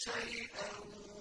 شَيْئًا